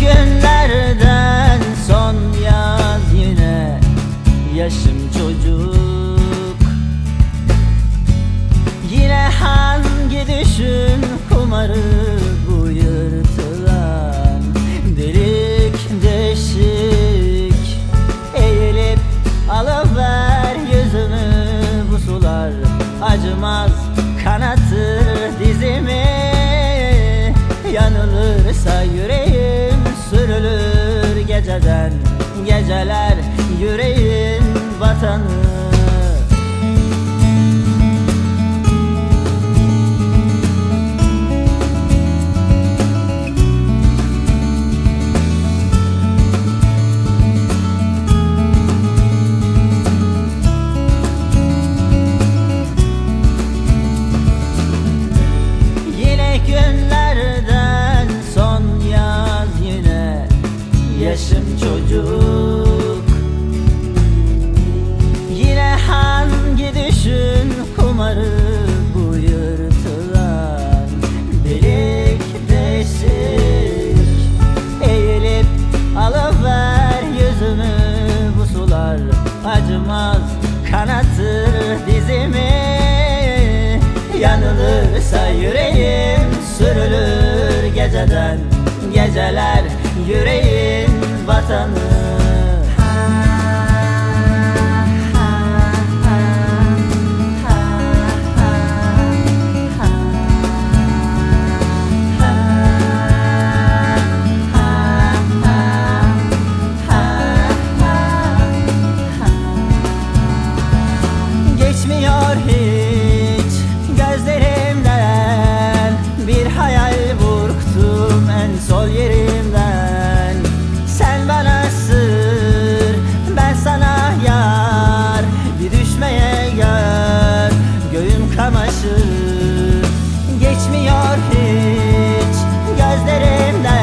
günlerden son yaz yine Yaşım çocuk. Yine hangi düşün kumarı bu yırtılan Delik deşik? Eğilip alıver yüzümü bu sular Acımaz kanatır dizimi. Yanılırsa yüreğim sürülür geceden Geceler yüreğin vatanı Yaşım çocuk. Yine hangi düşün kumarı bu yırtılan Delik deşik? Eğilip alıver yüzümü bu sular Acımaz kanatır dizimi. Yanılırsa yüreğim sürülür geceden Geceler yüreğin vatanı Geçmiyor karşı. Geçmiyor hiç gözlerimden.